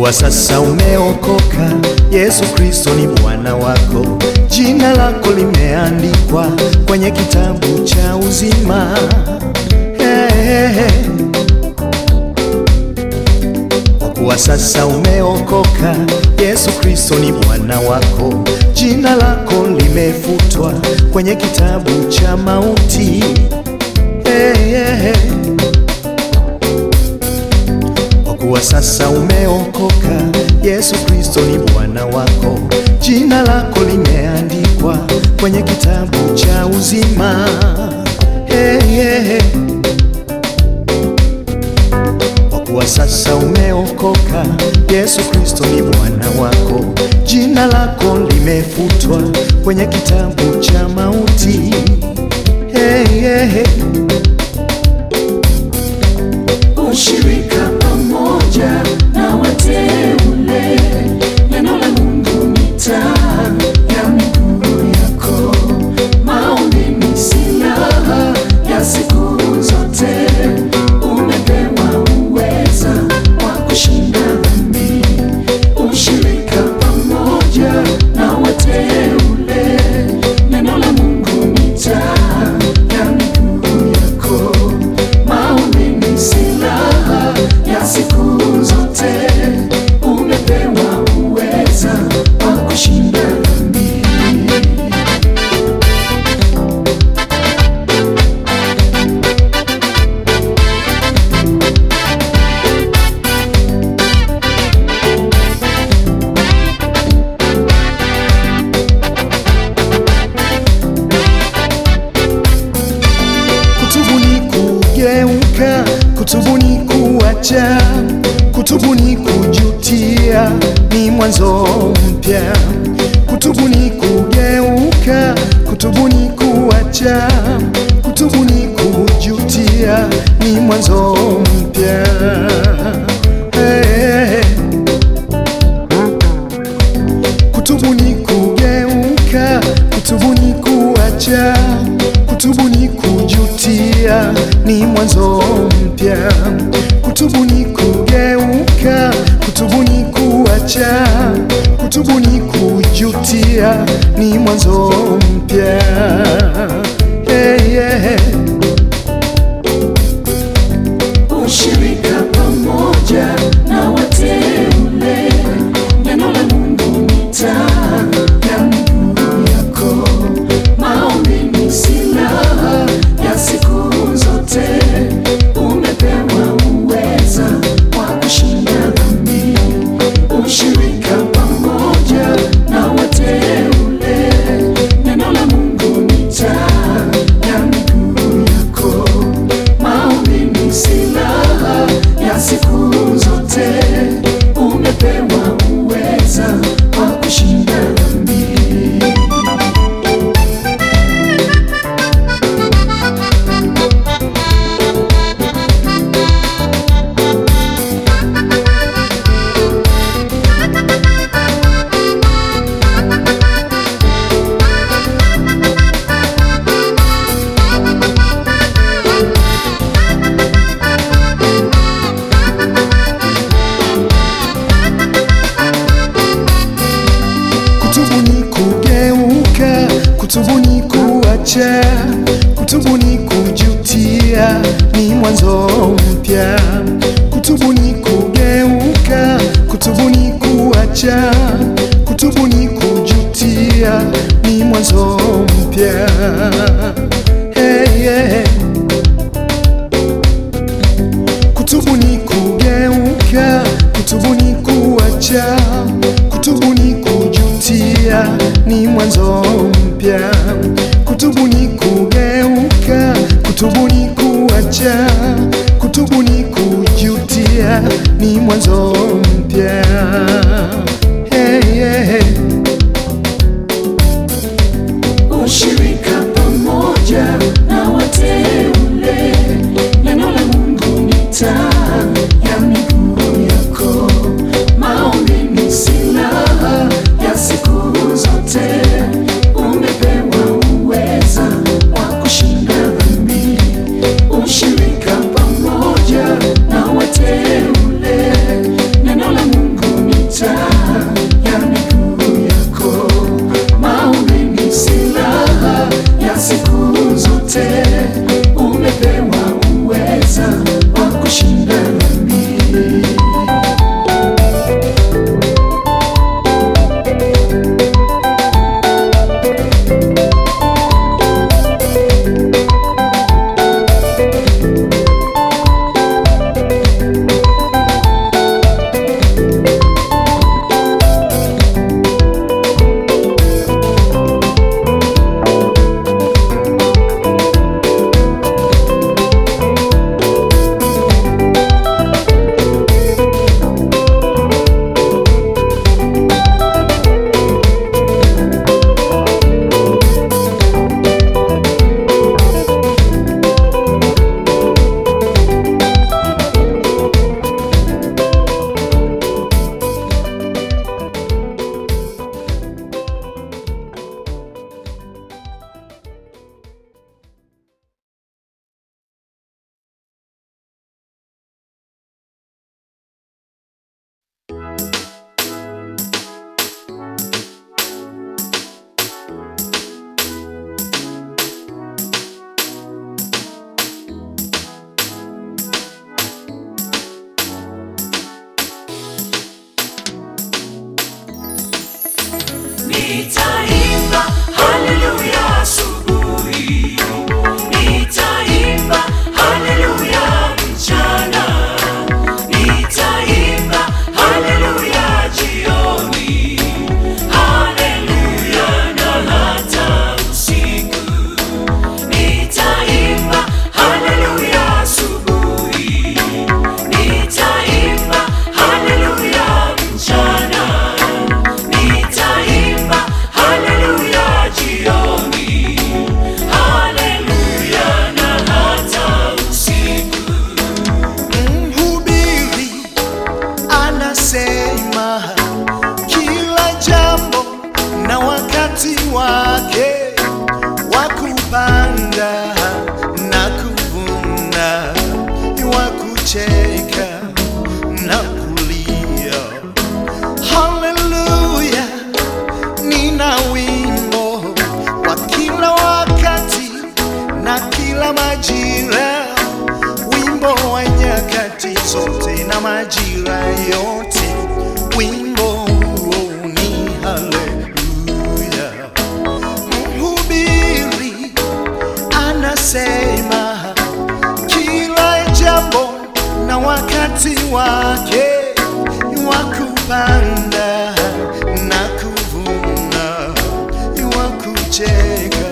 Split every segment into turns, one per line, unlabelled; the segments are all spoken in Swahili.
Kuwa sasa umeokoka, Yesu Kristo ni Bwana wako, jina lako limeandikwa kwenye kitabu cha uzima. Hey, hey, hey. Kwa sasa umeokoka, Yesu Kristo ni Bwana wako, jina lako limefutwa kwenye kitabu cha mauti. Hey, hey, hey. Kuwa sasa umeokoka, Yesu Kristo ni Bwana wako, jina lako limeandikwa kwenye kitabu cha uzima. Hey, hey. Kwa kuwa sasa umeokoka, Yesu Kristo ni Bwana wako, jina lako limefutwa kwenye kitabu cha mauti. Hey, hey, hey.
ushirika
kugeuka, kutubu ni kuacha, kutubuni kujutia, ni mwanzo mpya. Kutubuni kugeuka, kutubuni kuacha, kutubu ni kujutia, ni mwanzo mpya. Hey, hey, hey. Kutubu ni kugeuka, kutubuni kuacha, kutubu ni kujutia, ni mwanzo mpya. Kutubu ni kugeuka, kutubu ni kuacha, kutubu ni kujutia, ni mwanzo kujutia, ni mwanzo mpya. Wa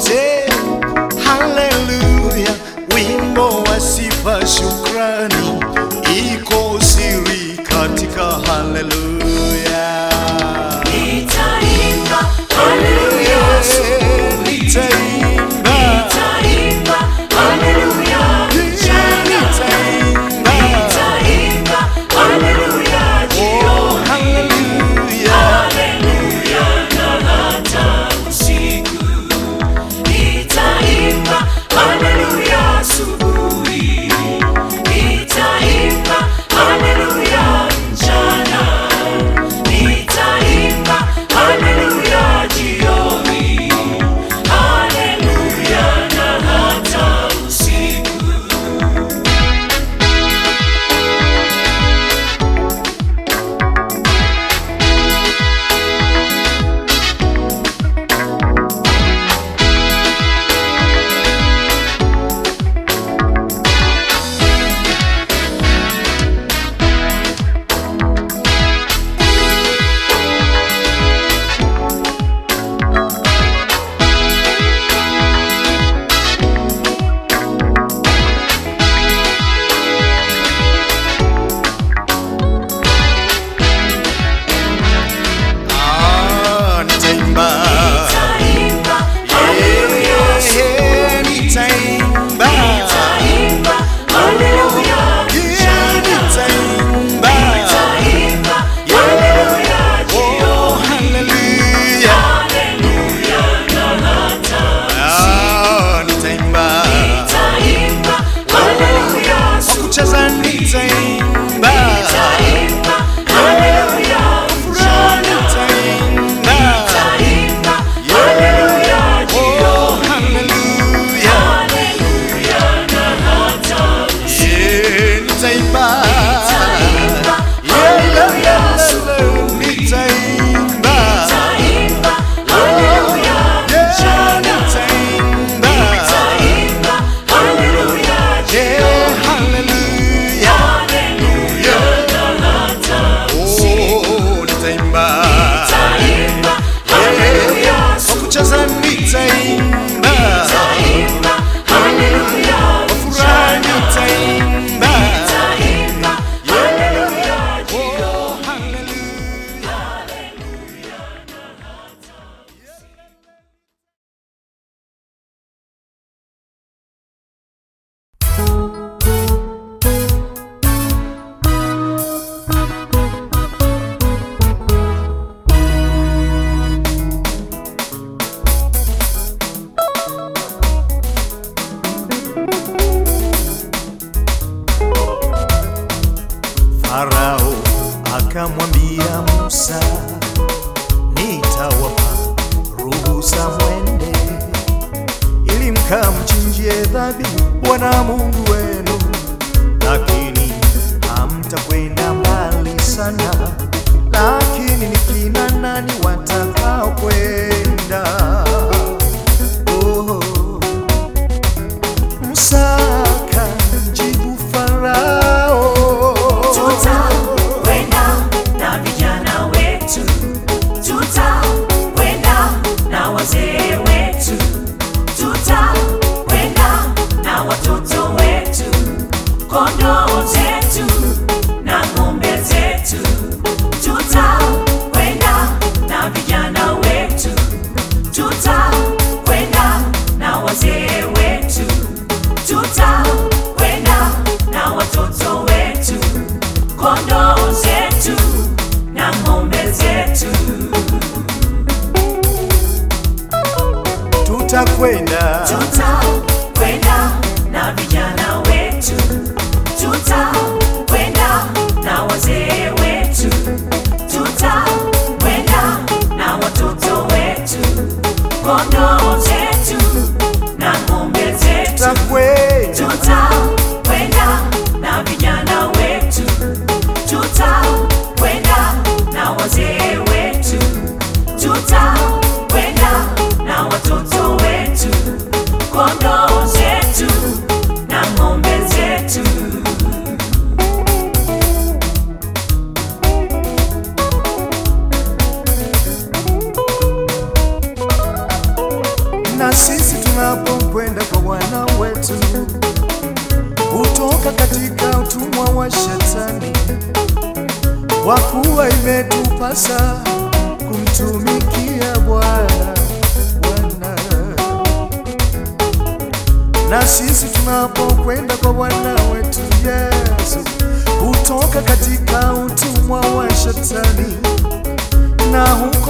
take dancing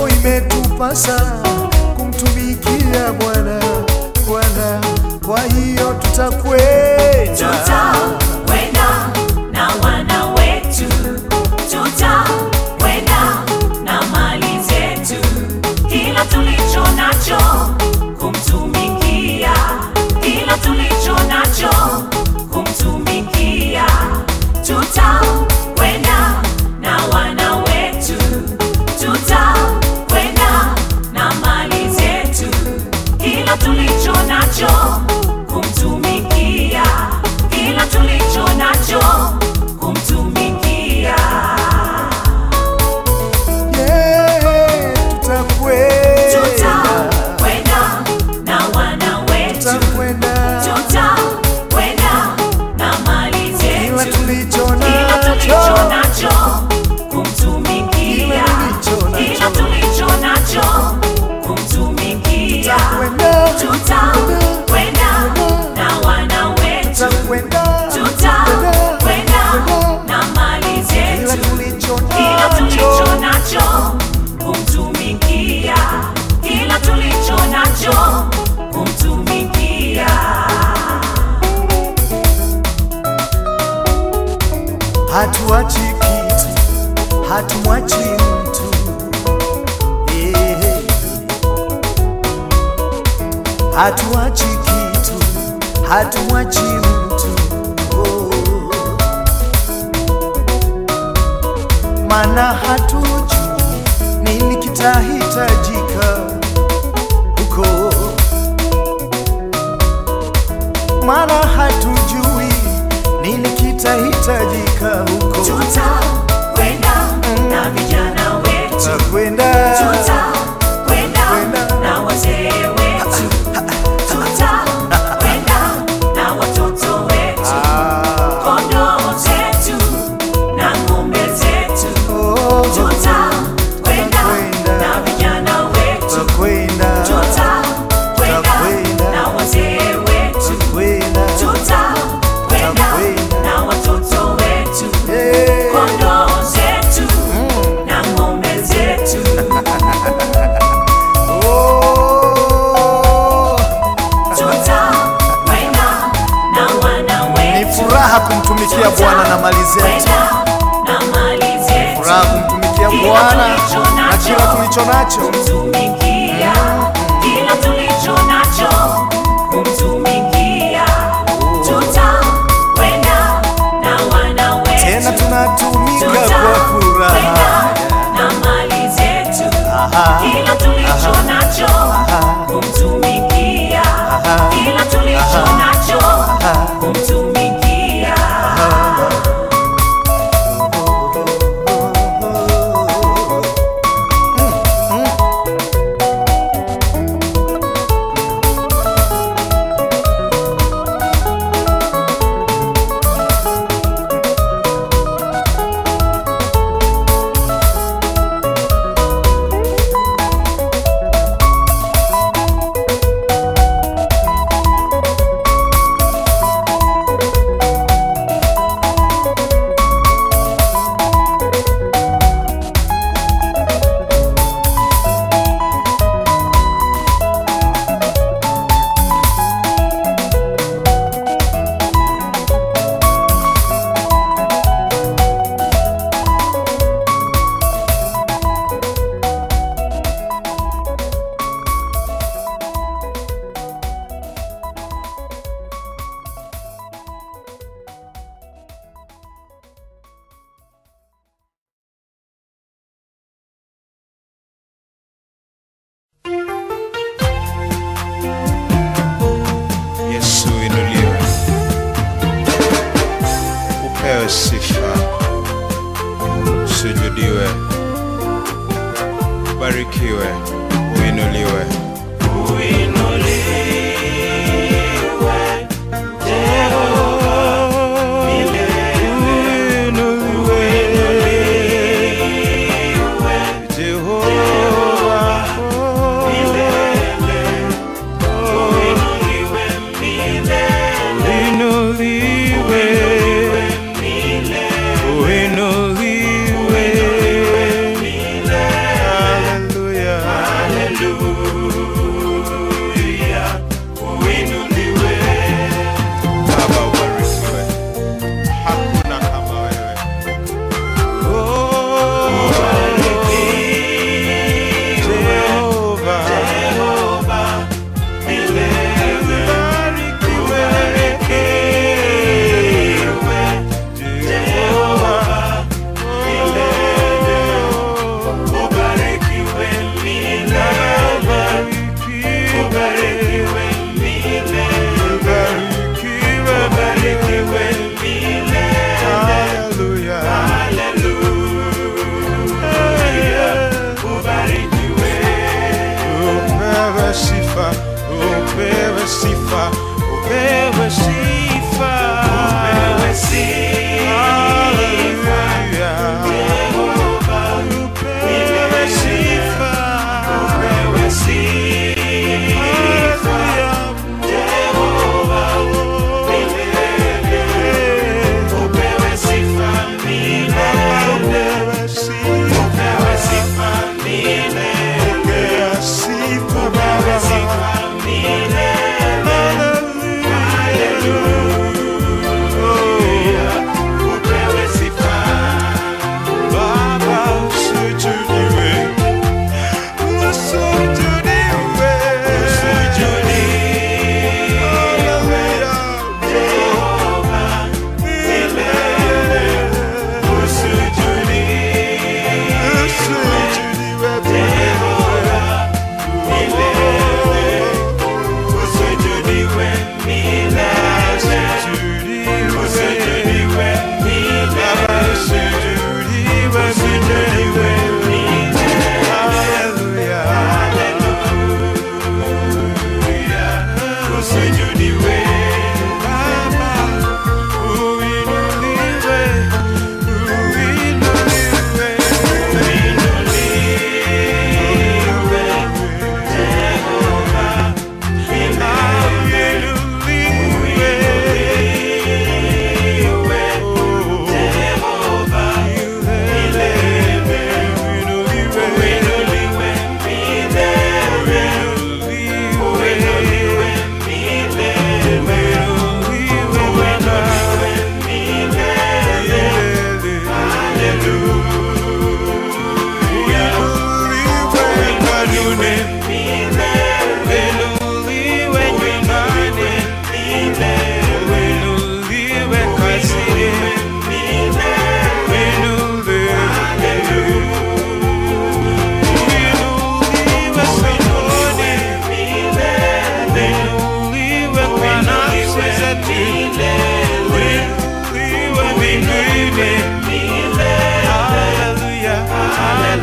leo imetupasa kumtumikia Bwana. Bwana, kwa hiyo tutakwenda. wala hatujui nini kitahitajika. tulicho nacho,
kumtumikia kila tulicho nacho, kumtumikia na wana wetu,
tena tunatumika kwa furaha.
Na mali zetu.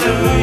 do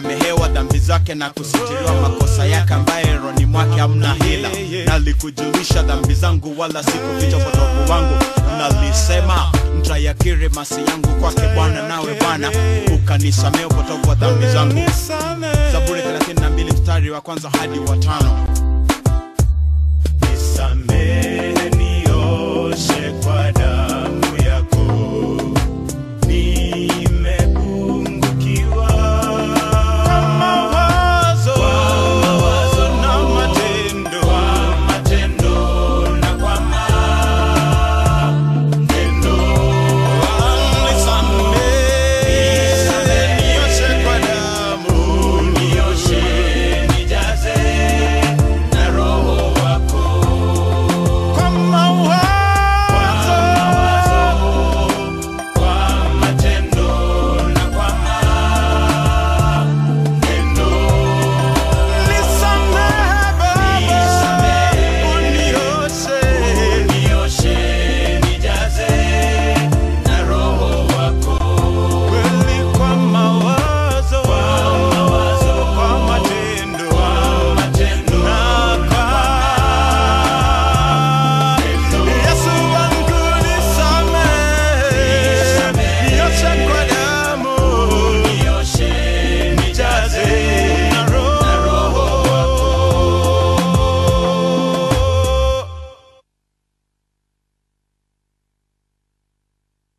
kusamehewa dhambi zake na kusitiriwa makosa yake, ambaye roni mwake hamna hila. Nalikujulisha dhambi zangu, wala sikuficha upotovu wangu. Nalisema mtayakiri masi yangu kwake Bwana, nawe Bwana ukanisamehe upotovu wa dhambi zangu. Zaburi 32 mstari wa kwanza hadi watano.